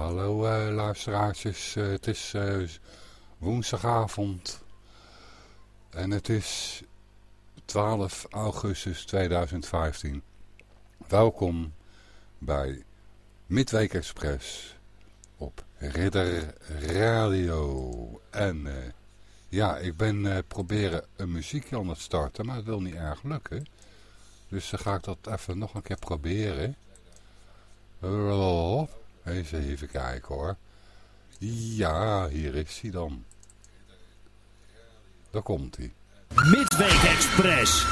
Hallo uh, luisteraartjes, uh, het is uh, woensdagavond en het is 12 augustus 2015. Welkom bij Midweek Express op Ridder Radio. En ja, ik ben proberen een muziekje aan het starten, maar het wil niet erg lukken. Dus dan ga ik dat even nog een keer proberen. Even kijken hoor. Ja, hier is hij dan. Daar komt hij. Midweek Express.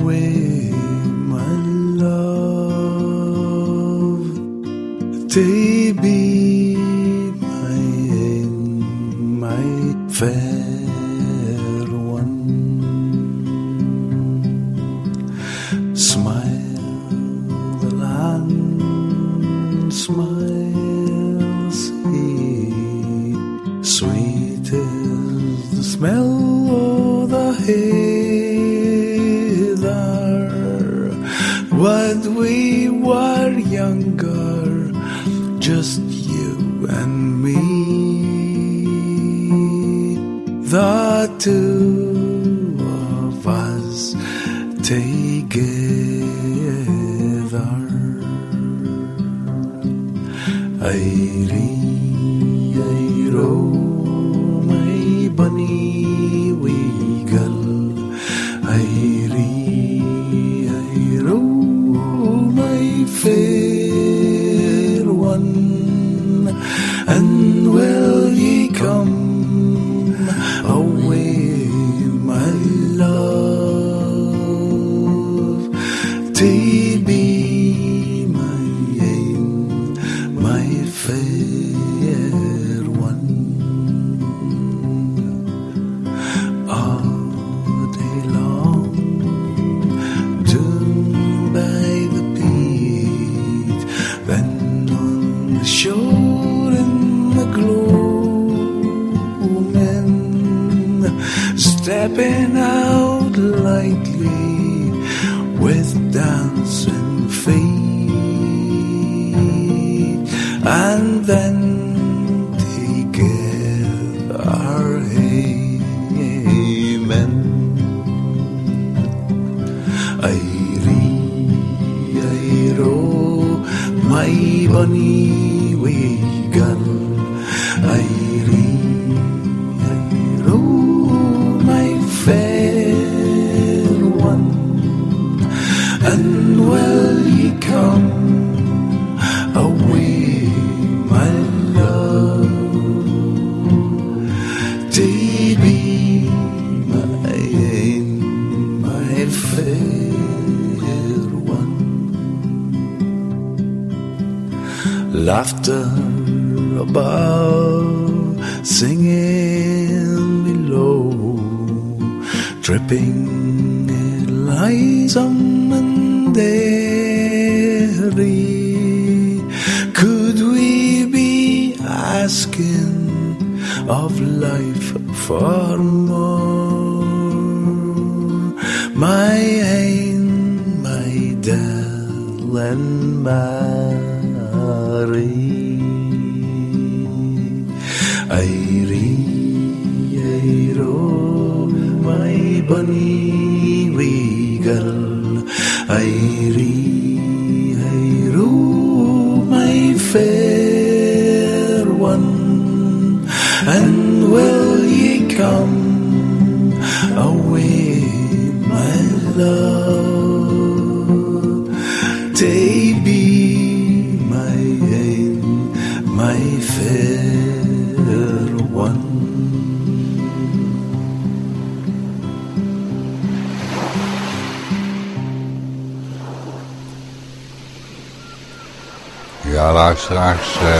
Away, my love. To be my, my fair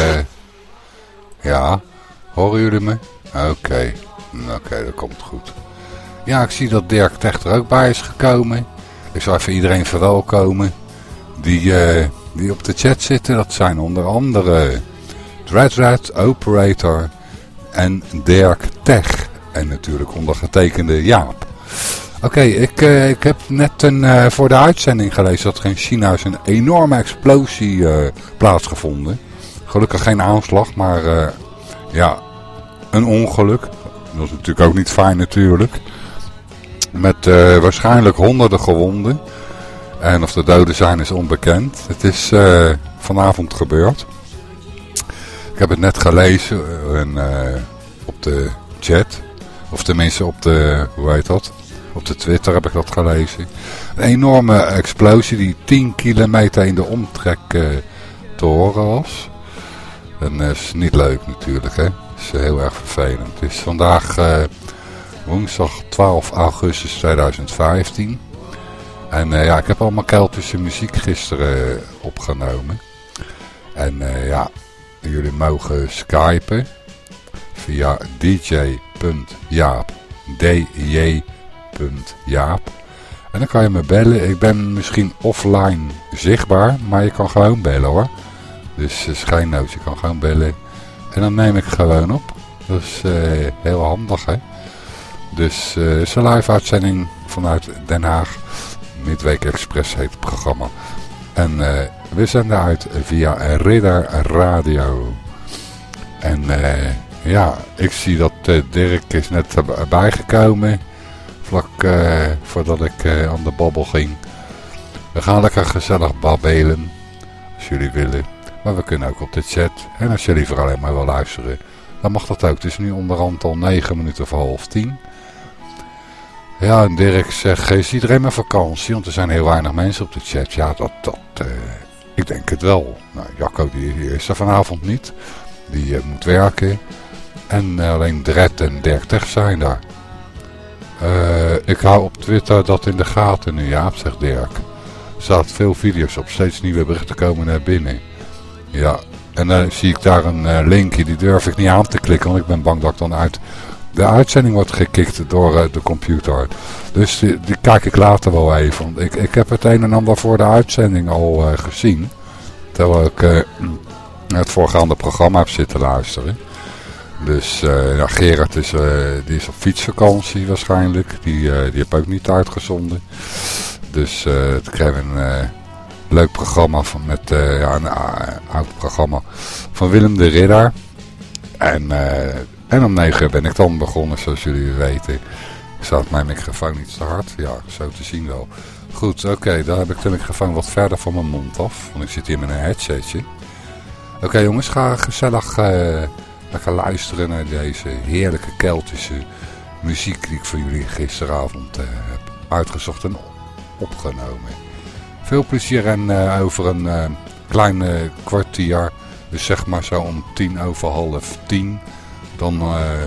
eh, ja, horen jullie me? Oké, oké, dat komt goed. Ja, ik zie dat Dirk Techt er ook bij is gekomen. Ik zal even iedereen verwelkomen die, eh, die op de chat zitten. Dat zijn onder andere Dreadred, Operator en Dirk Tech. En natuurlijk ondergetekende Jaap. Oké, ik, eh, ik heb net een, voor de uitzending gelezen dat er in China is een enorme explosie plaatsgevonden. Gelukkig geen aanslag, maar eh, ja, een ongeluk. Dat is natuurlijk ook niet fijn natuurlijk. Met eh, waarschijnlijk honderden gewonden. En of de doden zijn is onbekend. Het is eh, vanavond gebeurd. Ik heb het net gelezen en, op de chat. Of tenminste op de, hoe heet dat? Op de Twitter heb ik dat gelezen. Een enorme explosie die 10 kilometer in de omtrek te horen was. En dat is niet leuk natuurlijk, hè. Dat is heel erg vervelend. Het is vandaag woensdag 12 augustus 2015. En uh, ja, ik heb allemaal Keltische muziek gisteren opgenomen. En ja, jullie mogen skypen via dj.jaap. dj.jaap. En dan kan je me bellen. Ik ben misschien offline zichtbaar, maar je kan gewoon bellen hoor. Dus uh, schijnnoot, je kan gewoon bellen. En dan neem ik gewoon op. Dat is heel handig hè. Dus uh, is een live uitzending vanuit Den Haag. Midweek Express heet het programma. En we zenden uit via Ridder Radio. En uh, ja, ik zie dat Dirk is net bijgekomen. Vlak voordat ik aan de babbel ging. We gaan lekker gezellig babbelen. Als jullie willen. Maar we kunnen ook op de chat. En als jullie vooral alleen maar wil luisteren. Dan mag dat ook. Het is nu onderhand al 9 minuten voor half 10. Ja, en Dirk zegt, is iedereen met vakantie? Want er zijn heel weinig mensen op de chat. Ja, dat, dat uh, ik denk het wel. Nou, Jacco die, is er vanavond niet. Die uh, moet werken. En uh, alleen Dred en Dirk zijn daar. ik hou op Twitter dat in de gaten nu, ja, zegt Dirk. Er staat veel video's op, steeds nieuwe berichten komen naar binnen. Ja, en dan zie ik daar een linkje, die durf ik niet aan te klikken, want ik ben bang dat ik dan uit de uitzending wordt gekikt door uh, de computer. Dus die, kijk ik later wel even. ik, ik heb het een en ander voor de uitzending al uh, gezien. Terwijl ik uh, het voorgaande programma heb zitten luisteren. Dus ja, Gerard is, die is op fietsvakantie waarschijnlijk. Die, die heb ook niet uitgezonden. Dus het kreeg een leuk programma van, met ja, een oud programma van Willem de Ridder. En en om 9 ben ik dan begonnen, zoals jullie weten. Staat mijn microfoon iets te hard? Ja, zo te zien wel. Goed, oké, okay, daar heb ik de microfoon wat verder van mijn mond af. Want ik zit hier met een headsetje. Oké jongens, ga gezellig uh, lekker luisteren naar deze heerlijke Keltische muziek die ik voor jullie gisteravond heb uitgezocht en opgenomen. Veel plezier en uh, over een klein kwartier, dus zeg maar zo om tien over half tien dan, uh,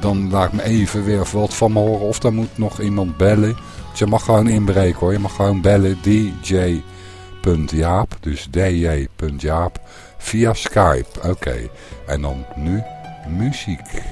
dan laat ik me even weer wat van me horen. Of dan moet nog iemand bellen. Je mag gewoon inbreken hoor. Je mag gewoon bellen dj.jaap. Dus dj.jaap via Skype. Oké. En dan nu muziek.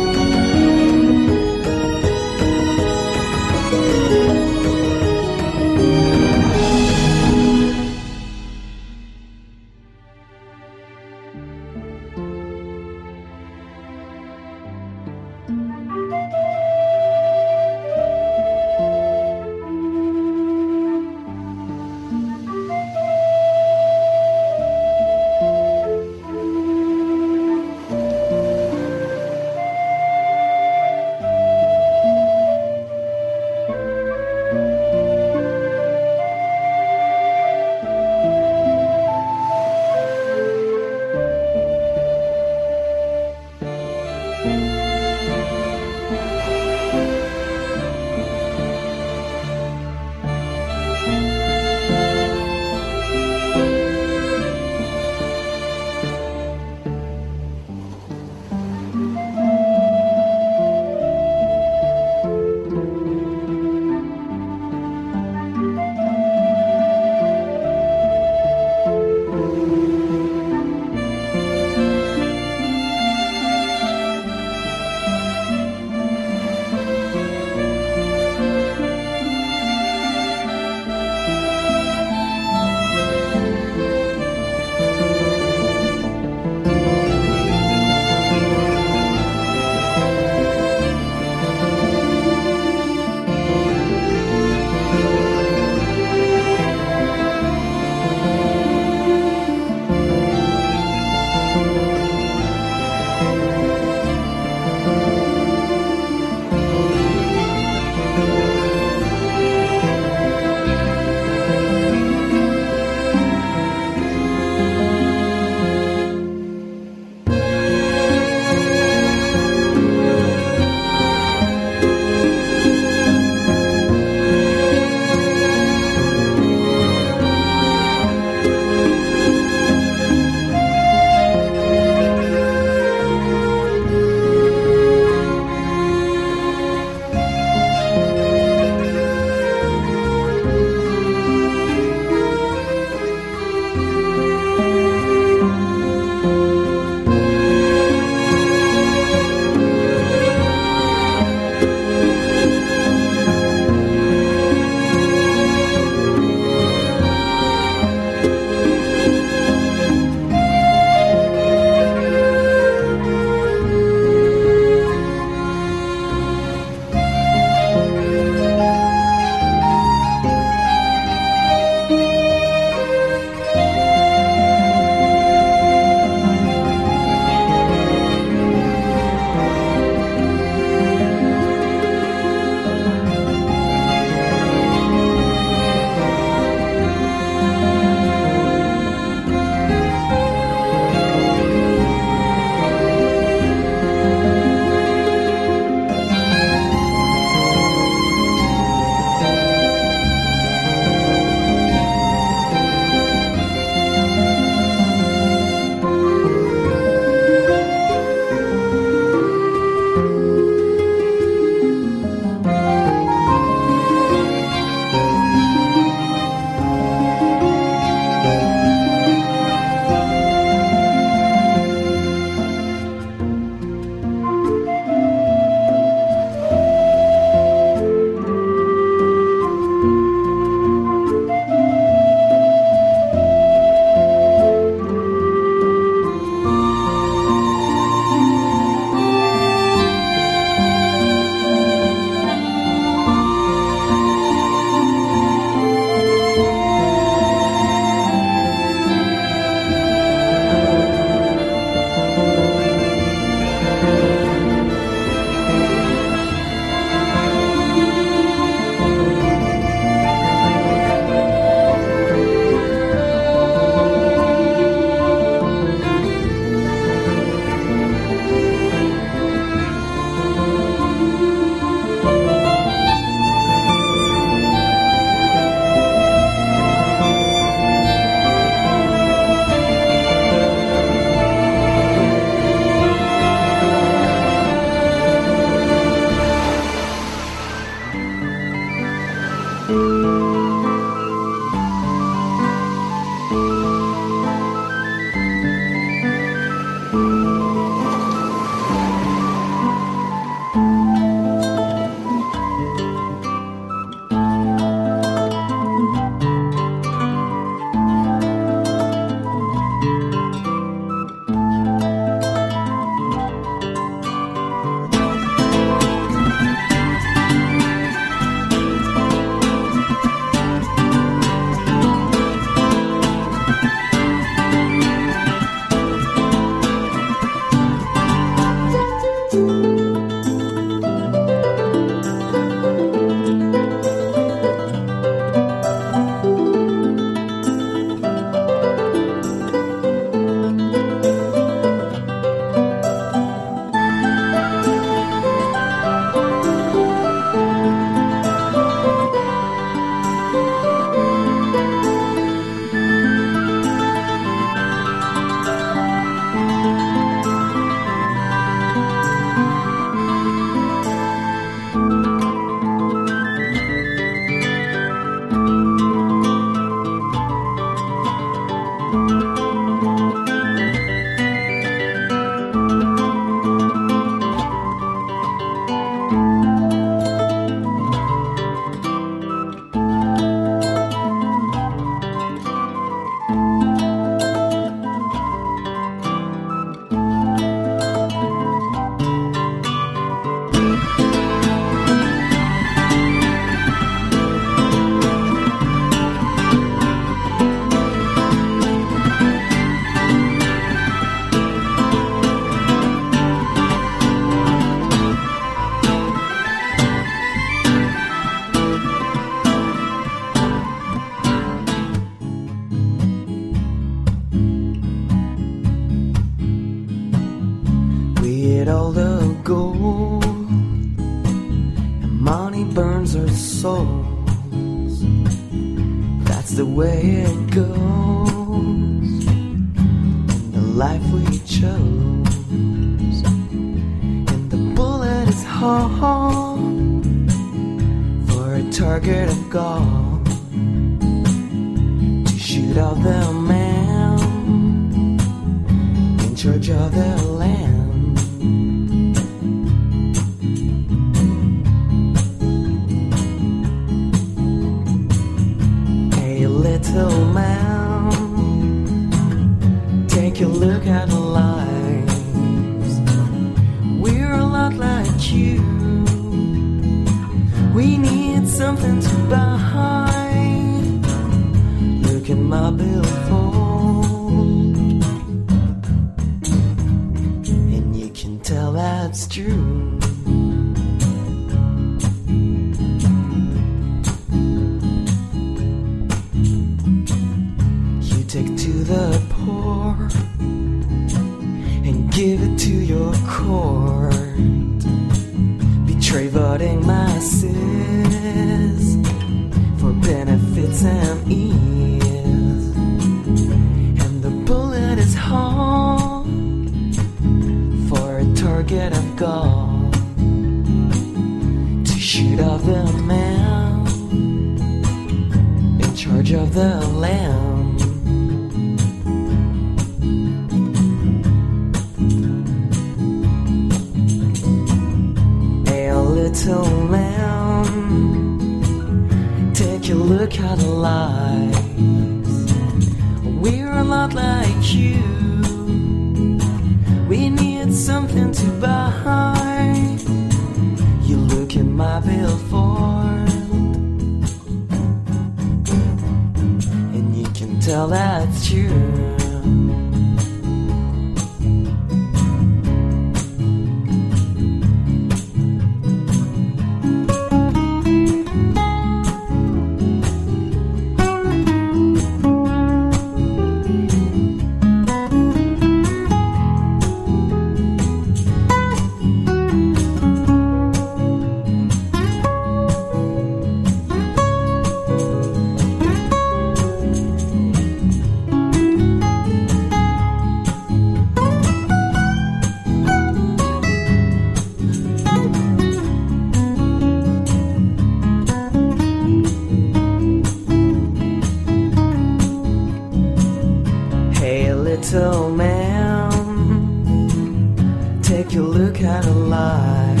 Take a look at our lives.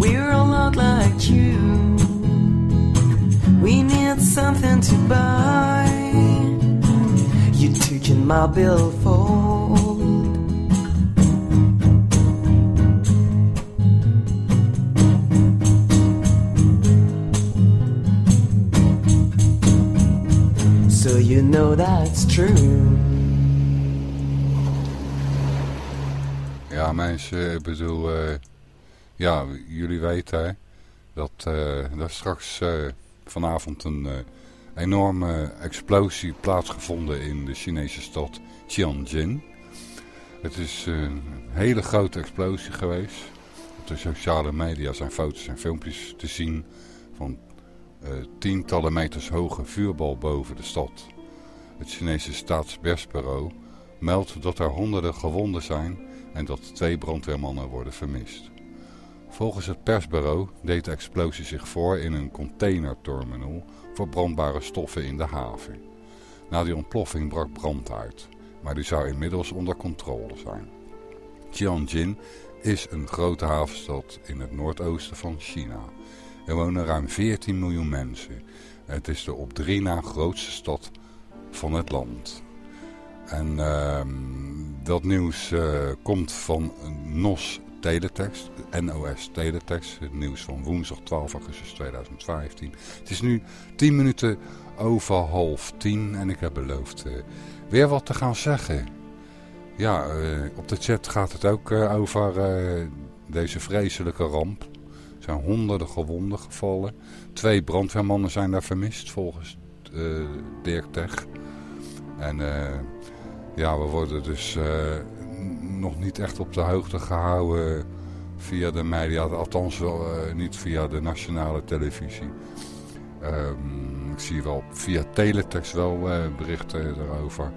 We're a lot like you. We need something to buy. You took in my billfold. So you know that's true. Ja, mensen, ik bedoel, eh, ja, jullie weten dat eh er straks eh, vanavond een enorme explosie plaatsgevonden in de Chinese stad Tianjin. Het is een hele grote explosie geweest. Op de sociale media zijn foto's en filmpjes te zien van tientallen meters hoge vuurbal boven de stad. Het Chinese staatspersbureau meldt dat er honderden gewonden zijn en dat twee brandweermannen worden vermist. Volgens het persbureau deed de explosie zich voor in een containerterminal voor brandbare stoffen in de haven. Na die ontploffing brak brand uit, maar die zou inmiddels onder controle zijn. Tianjin is een grote havenstad in het noordoosten van China. Er wonen ruim 14 miljoen mensen. Het is de op drie na grootste stad van het land. En ehm, dat nieuws eh, komt van NOS Teletext, NOS Teletext, het nieuws van woensdag 12 augustus 2015. Het is nu 10 minuten over half 10 en ik heb beloofd eh, weer wat te gaan zeggen. Ja, eh, op de chat gaat het ook over deze vreselijke ramp. Er zijn honderden gewonden gevallen. Twee brandweermannen zijn daar vermist volgens Dirk Tech. En eh, ja, we worden dus eh, nog niet echt op de hoogte gehouden via de media, althans wel niet via de nationale televisie. Ehm, ik zie wel via teletext wel berichten erover.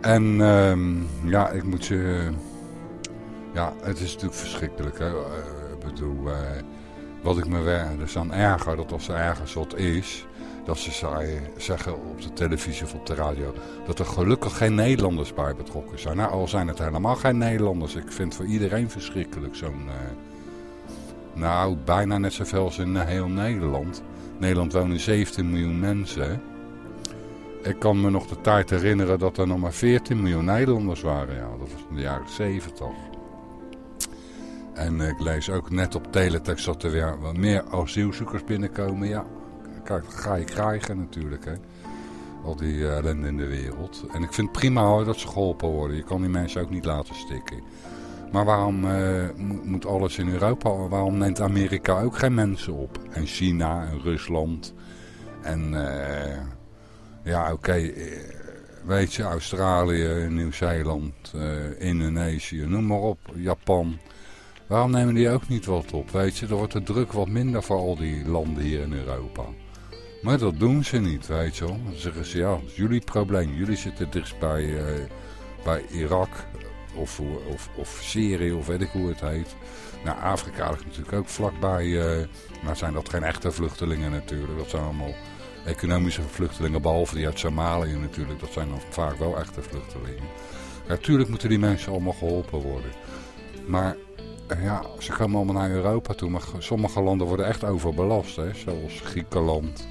En ehm, ja, ik moet je... Ja, het is natuurlijk verschrikkelijk. Hè? ik bedoel, wat ik me dus aan erger, dat als er ergens wat is dat ze zeggen op de televisie of op de radio... dat er gelukkig geen Nederlanders bij betrokken zijn. Nou, al zijn het helemaal geen Nederlanders. Ik vind voor iedereen verschrikkelijk zo'n... Uh, nou, bijna net zoveel als in heel Nederland. Nederland wonen 17 miljoen mensen. Ik kan me nog de tijd herinneren dat er nog maar 14 miljoen Nederlanders waren. Ja, dat was in de jaren 70. En ik lees ook net op teletext dat er weer wat meer asielzoekers binnenkomen. Ja, ga je krijgen natuurlijk. Hè. Al die uh, ellende in de wereld. En ik vind het prima hoor dat ze geholpen worden. Je kan die mensen ook niet laten stikken. Maar waarom uh, moet alles in Europa? Waarom neemt Amerika ook geen mensen op? En China en Rusland. En uh, ja oké. weet je, Australië, Nieuw-Zeeland, Indonesië, noem maar op. Japan. Waarom nemen die ook niet wat op? Weet je, er wordt de druk wat minder voor al die landen hier in Europa. Maar dat doen ze niet, weet je wel. Dan zeggen ze, ja, dat is jullie probleem. Jullie zitten dichtst bij, uh, bij Irak of, of, of Syrië of weet ik hoe het heet. Nou, Afrika ligt natuurlijk ook vlakbij. Uh, maar zijn dat geen echte vluchtelingen natuurlijk. Dat zijn allemaal economische vluchtelingen, behalve die uit Somalië natuurlijk. Dat zijn dan vaak wel echte vluchtelingen. Natuurlijk moeten die mensen allemaal geholpen worden. Maar eh, ja, ze komen allemaal naar Europa toe. Maar sommige landen worden echt overbelast. Hè? Zoals Griekenland,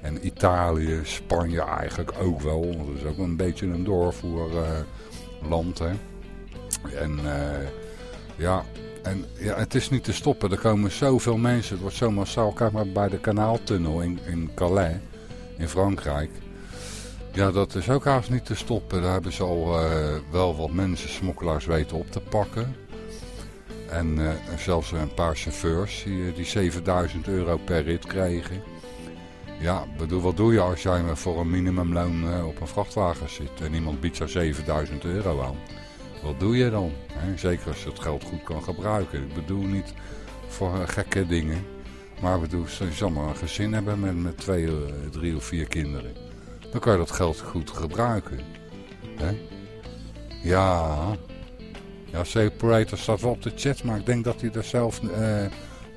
en Italië, Spanje eigenlijk ook wel. Want is ook een beetje een doorvoerland. En uh, ja, en ja, het is niet te stoppen. Er komen zoveel mensen. Het wordt zo massaal. Kijk maar bij de kanaaltunnel in, in Calais, in Frankrijk. Ja, dat is ook haast niet te stoppen. Daar hebben ze al uh, wel wat mensen, smokkelaars weten op te pakken. En uh, zelfs een paar chauffeurs die, die 7000 euro per rit kregen. Ja, bedoel, wat doe je als jij voor een minimumloon op een vrachtwagen zit en iemand biedt jou 7000 euro aan? Wat doe je dan? Zeker als je het geld goed kan gebruiken. Ik bedoel niet voor uh, gekke dingen. Maar bedoel, je zal maar een gezin hebben met, met twee, uh, drie of vier kinderen. Dan kan je dat geld goed gebruiken. Ja. Ja, Separator staat wel op de chat, maar ik denk dat hij er zelf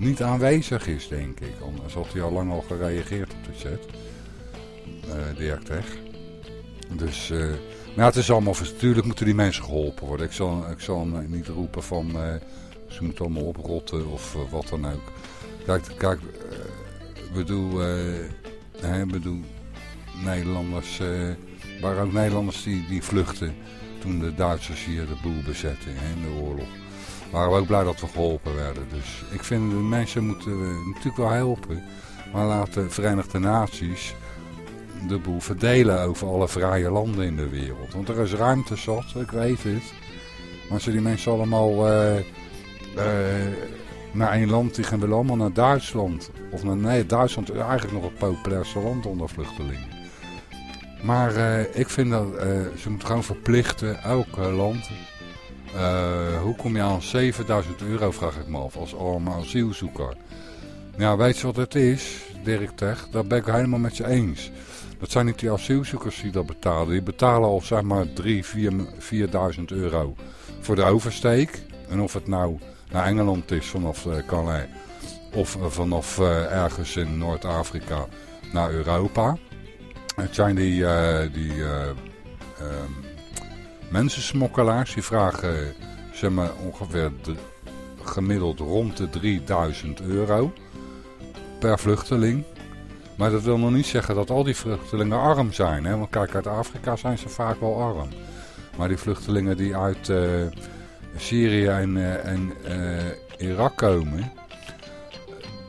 niet aanwezig is, denk ik. Anders had hij al lang al gereageerd op de chat. Uh, direct weg. Dus, uh, nou het is allemaal, natuurlijk moeten die mensen geholpen worden. Ik zal, ik zal niet roepen van, uh, ze moeten allemaal oprotten of wat dan ook. Kijk, kijk bedoel, bedoel, Nederlanders, waren ook Nederlanders die, die vluchten toen de Duitsers hier de boel bezetten hè, in de oorlog waren we ook blij dat we geholpen werden. Dus ik vind de mensen moeten we natuurlijk wel helpen. Maar laat de Verenigde Naties de boel verdelen over alle vrije landen in de wereld. Want er is ruimte zat, ik weet het. Maar als die mensen allemaal uh, uh, naar één land die gaan willen allemaal naar Duitsland. Of naar, nee, Duitsland is eigenlijk nog het populairste land onder vluchtelingen. Maar ik vind dat ze moeten gewoon verplichten, elk land, hoe kom je aan 7000 euro, vraag ik me af, als arme asielzoeker. Nou, weet je wat het is, Dirk Tech? Daar ben ik helemaal met je eens. Dat zijn niet die asielzoekers die dat betalen. Die betalen al zeg maar 3, 4, 4000 euro voor de oversteek. En of het nou naar Engeland is vanaf Calais of uh, vanaf ergens in Noord-Afrika naar Europa. Het zijn die, die ehm, mensensmokkelaars. Die vragen zeg maar, ongeveer de, gemiddeld rond de 3000 euro per vluchteling. Maar dat wil nog niet zeggen dat al die vluchtelingen arm zijn. Hè? Want kijk, uit Afrika zijn ze vaak wel arm. Maar die vluchtelingen die uit uh, Syrië en, uh, en uh, Irak komen...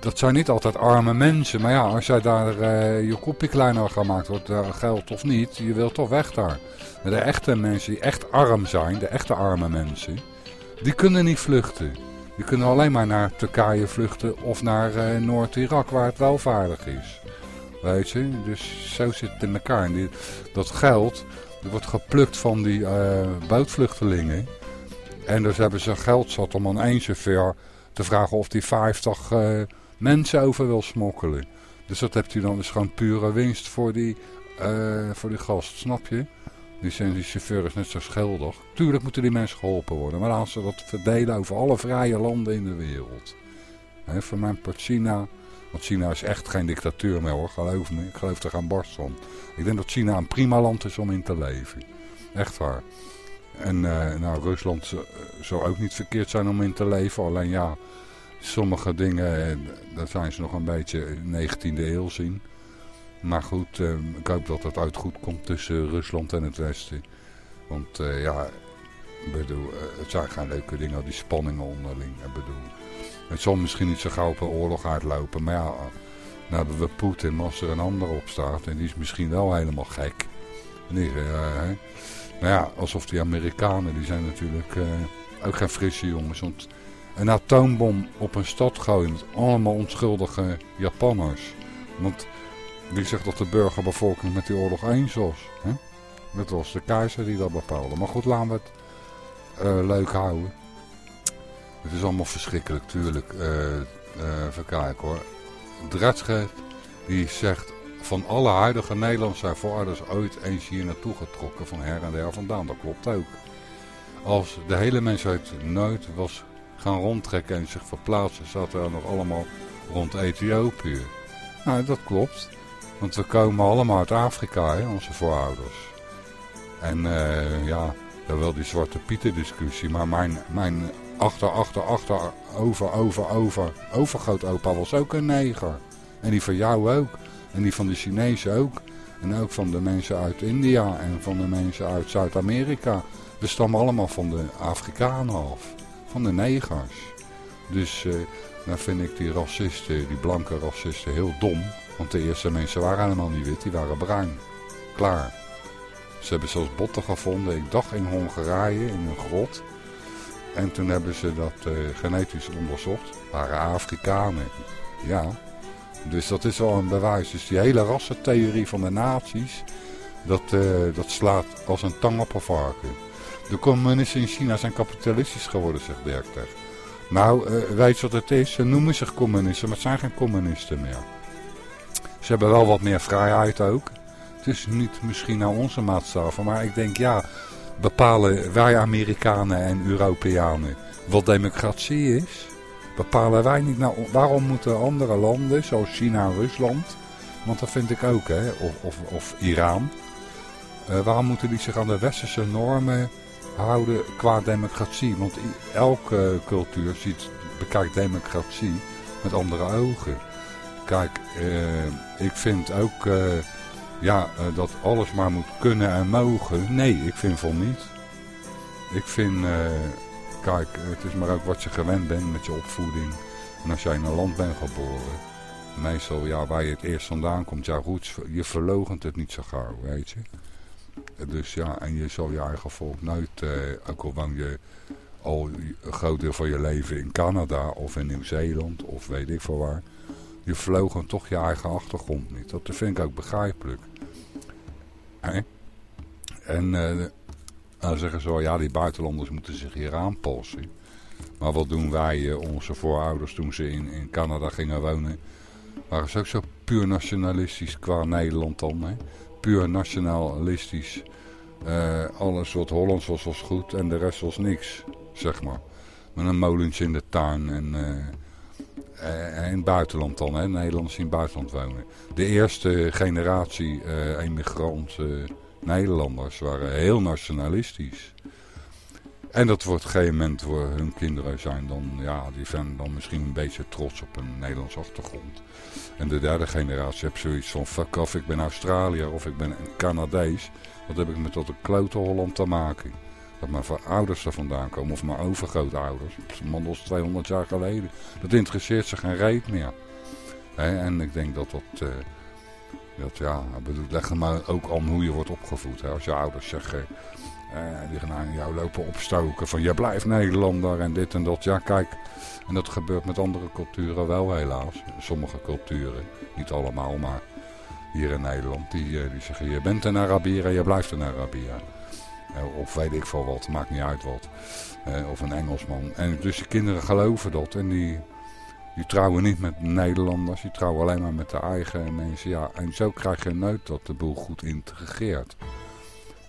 Dat zijn niet altijd arme mensen. Maar ja, als jij daar je kopje kleiner gemaakt wordt, geld of niet, je wilt toch weg daar. De echte mensen die echt arm zijn, de echte arme mensen, die kunnen niet vluchten. Die kunnen alleen maar naar Turkije vluchten of naar uh, Noord-Irak waar het wel veilig is. Weet je, dus zo zit het in elkaar. Die, dat geld wordt geplukt van die uh, bootvluchtelingen. En dus hebben ze geld zat om aan één chauffeur te vragen of hij 50 uh, mensen over wil smokkelen. Dus dat hebt hij dan dus gewoon pure winst voor die, uh, voor die gast, snap je? Die zijn die chauffeur is net zo schuldig. Tuurlijk moeten die mensen geholpen worden. Maar als ze dat verdelen over alle vrije landen in de wereld. He, voor mijn part China... Want China is echt geen dictatuur meer hoor, geloof me. Ik geloof er gaan barst van. Ik denk dat China een prima land is om in te leven. Echt waar. En uh, nou, Rusland zou ook niet verkeerd zijn om in te leven. Alleen ja, sommige dingen, eh, daar zijn ze nog een beetje 19e eeuw zien. Maar goed, uh, ik hoop dat het uit goed komt tussen Rusland en het Westen. Want uh, ja, bedoel, het zijn geen leuke dingen, die spanningen onderling. Bedoel, het zal misschien niet zo gauw op een oorlog uitlopen. Maar ja, hebben we Poetin, als er een ander op staat. En die is misschien wel helemaal gek. Nee, hè? Nou ja, alsof die Amerikanen, die zijn natuurlijk ook geen frisse jongens. Want een atoombom op een stad gooien met allemaal onschuldige Japanners. Want wie zegt dat de burgerbevolking met die oorlog eens was? Hè? Dat was de keizer die dat bepaalde. Maar goed, laten we het uh, leuk houden. Het is allemaal verschrikkelijk, tuurlijk. Uh, even kijken hoor. Dretsche die zegt... Van alle huidige Nederlandse voorouders ooit eens hier naartoe getrokken van her en der vandaan. Dat klopt ook. Als de hele mensheid nooit was gaan rondtrekken en zich verplaatsen, zaten er nog allemaal rond Ethiopië. Nou, dat klopt. Want we komen allemaal uit Afrika, hè, onze voorouders. En uh, ja, wel die Zwarte Pieten discussie. Maar mijn, mijn achter, achter, achter, over, over, over, overgrootopa was ook een neger. En die van jou ook. En die van de Chinezen ook. En ook van de mensen uit India en van de mensen uit Zuid-Amerika. We stammen allemaal van de Afrikanen af. Van de negers. Dus uh, dan vind ik die racisten, die blanke racisten, heel dom. Want de eerste mensen waren helemaal niet wit, die waren bruin. Klaar. Ze hebben zelfs botten gevonden, ik dacht in Hongarije, in een grot. En toen hebben ze dat uh, genetisch onderzocht. waren Afrikanen. Ja. Dus dat is wel een bewijs. Dus die hele rassentheorie van de nazi's, dat, uh, dat slaat als een tang op een varken. De communisten in China zijn kapitalistisch geworden, zegt Dirk Nou, uh, weet je wat het is? Ze noemen zich communisten, maar het zijn geen communisten meer. Ze hebben wel wat meer vrijheid ook. Het is niet misschien naar onze maatstaven, maar ik denk ja, bepalen wij Amerikanen en Europeanen wat democratie is? Bepalen wij niet, nou, waarom moeten andere landen, zoals China en Rusland, want dat vind ik ook, hè, of, of, of Iran, uh, waarom moeten die zich aan de westerse normen houden qua democratie? Want elke cultuur ziet, bekijkt democratie met andere ogen. Kijk, uh, ik vind ook uh, ja, uh, dat alles maar moet kunnen en mogen. Nee, ik vind van niet. Ik vind, kijk, het is maar ook wat je gewend bent met je opvoeding. En als jij in een land bent geboren, meestal ja, waar je het eerst vandaan komt, ja goed, je verlogent het niet zo gauw, weet je. Dus ja, en je zal je eigen volk nooit, ook al woon je al een groot deel van je leven in Canada of in Nieuw-Zeeland of weet ik veel waar je vlogen toch je eigen achtergrond niet. Dat vind ik ook begrijpelijk. En uh, dan zeggen ze wel, ja, die buitenlanders moeten zich hier aanpassen. Maar wat doen wij, uh, onze voorouders, toen ze in, in Canada gingen wonen? Waren ze ook zo puur nationalistisch qua Nederland dan, hè? Puur nationalistisch. Uh, alles wat Hollands was, was goed en de rest was niks, zeg maar. Met een molentje in de tuin en uh, in het buitenland dan, hè, Nederlanders in het buitenland wonen. De eerste generatie uh, emigrant Nederlanders waren heel nationalistisch. En dat wordt op een gegeven moment, voor hun kinderen zijn dan, ja, die zijn dan misschien een beetje trots op een Nederlands achtergrond. En de derde generatie heeft zoiets van, fuck off, ik ben Australiër of ik ben een Canadees. Wat heb ik met tot een klote Holland te maken? Dat mijn ouders er vandaan komen, of mijn overgrootouders. Man, dat is 200 jaar geleden. Dat interesseert zich geen reet meer. En ik denk dat dat... Uh, dat ja, bedoel, leg er maar ook aan hoe je wordt opgevoed. Hè. Als je ouders zeggen... Uh, die gaan aan jou lopen opstoken van je blijft Nederlander en dit en dat. Ja, kijk, en dat gebeurt met andere culturen wel helaas. Sommige culturen, niet allemaal, maar hier in Nederland. Die, uh, die zeggen je bent een Arabier en je blijft een Arabier. Eh, Of weet ik veel wat, maakt niet uit wat. Eh, Of een Engelsman. En dus de kinderen geloven dat. En die, die trouwen niet met Nederlanders. Die trouwen alleen maar met de eigen mensen. Ja, en zo krijg je nooit dat de boel goed integreert.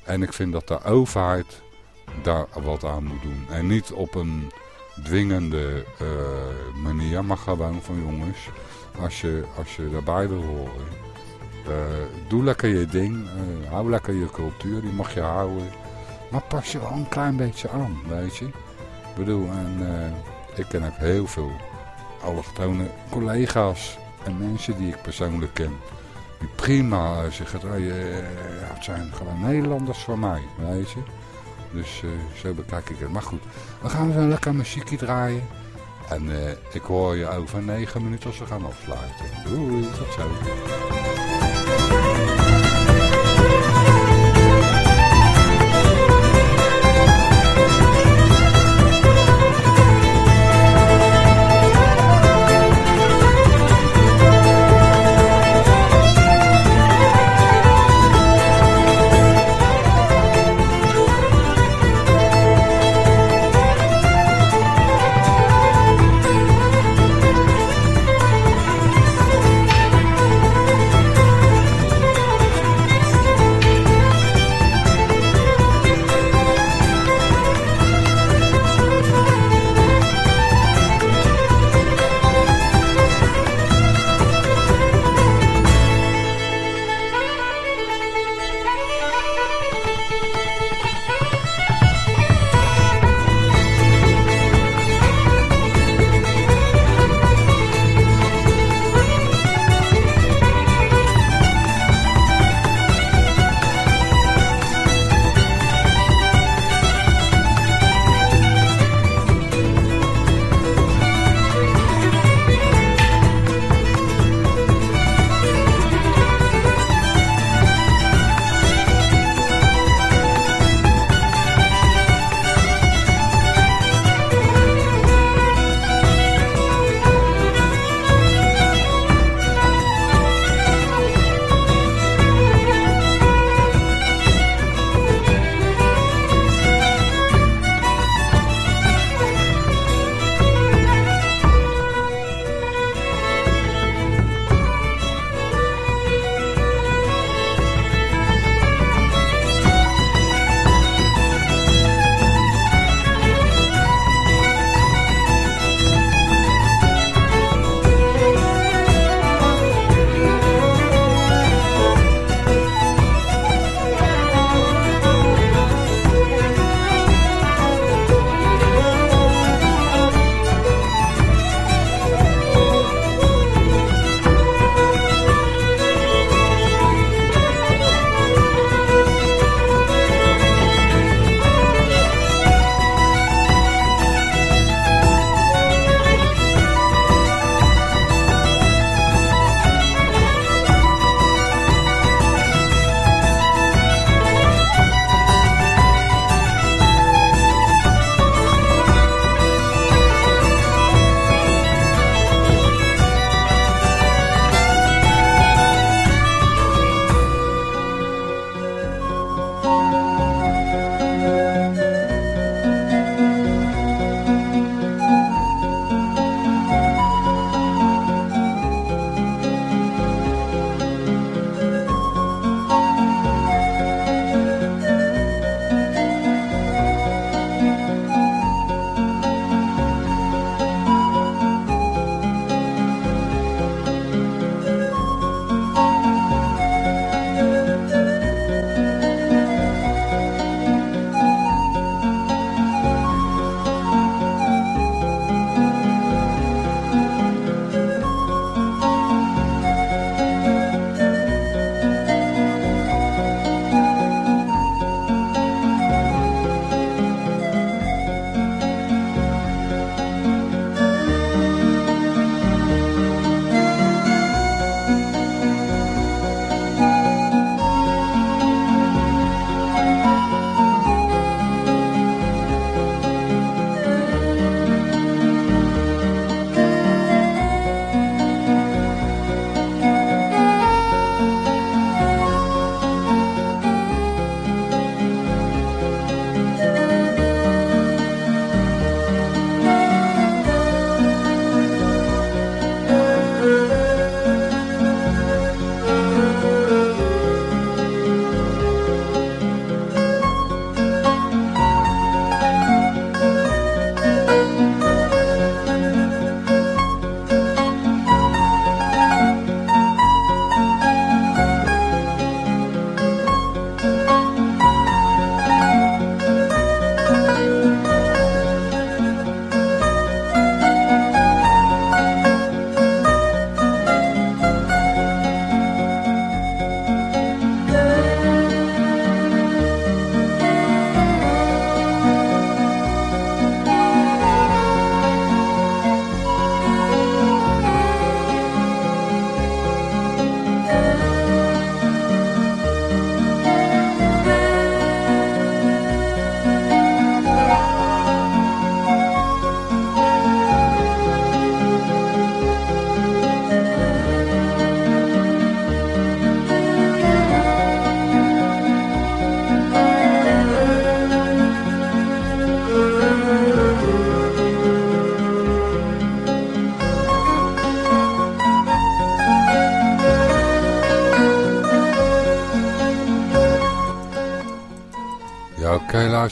En ik vind dat de overheid daar wat aan moet doen. En niet op een dwingende eh, manier, maar gewoon van jongens. Als je, als je daarbij wil horen. eh, doe lekker je ding. eh, hou lekker je cultuur. Die mag je houden. Maar pas je wel een klein beetje aan, weet je. Ik bedoel, en ik ken ook heel veel allochtone collega's en mensen die ik persoonlijk ken. Die prima eh, zeggen, hey, eh, ja, het zijn gewoon Nederlanders voor mij, weet je. Dus eh, zo bekijk ik het. Maar goed, we gaan zo lekker muziekje draaien. En ik hoor je over negen minuten als we gaan afsluiten. Doei, tot zo.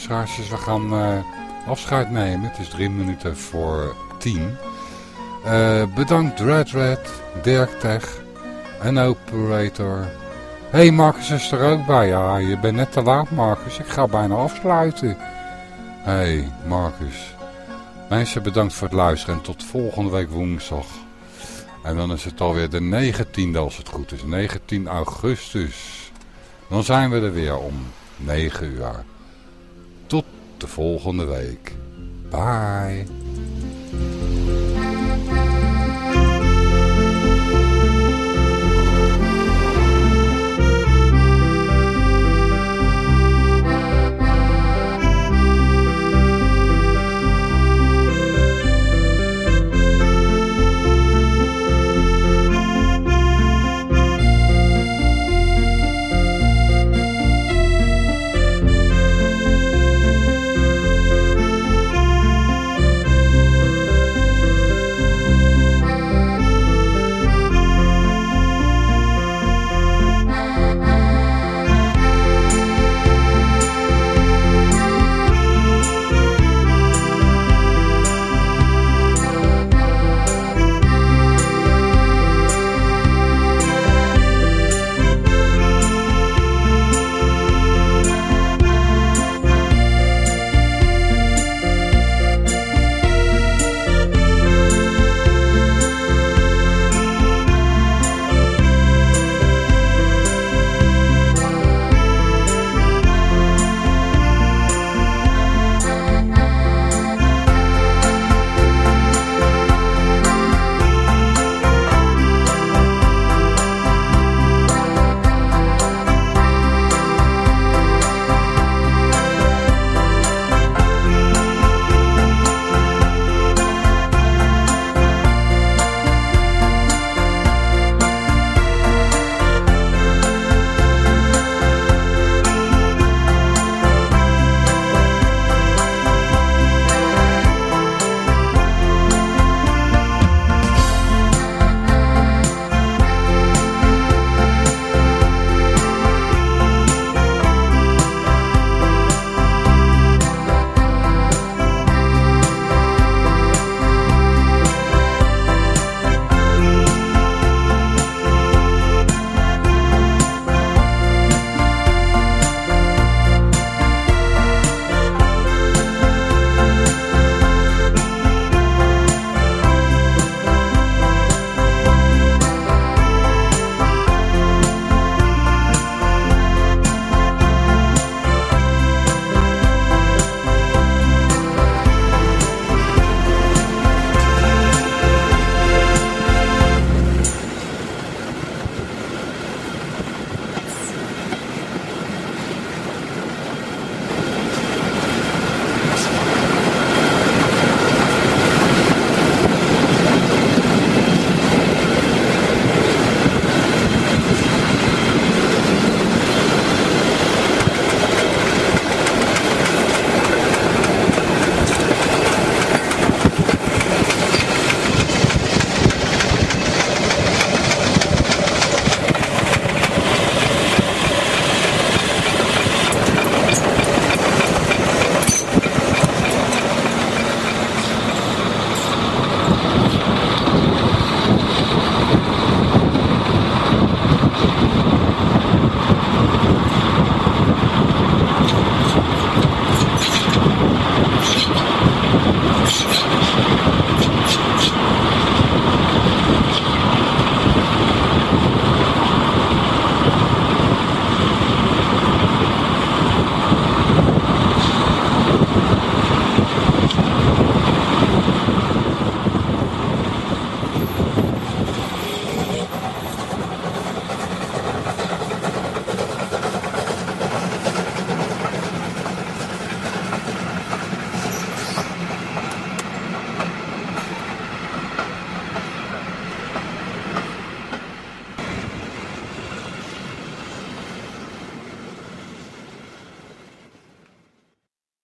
Dus we gaan uh, afscheid nemen. Het is drie minuten voor tien. Uh, bedankt Red Red, Dirk Tech en Operator. hey, Marcus is er ook bij. Ja, je bent net te laat Marcus. Ik ga bijna afsluiten. hey, Marcus. Mensen bedankt voor het luisteren en tot volgende week woensdag. En dan is het alweer de 19e als het goed is. 19 augustus. Dan zijn we er weer om 9 uur. De volgende week. Bye.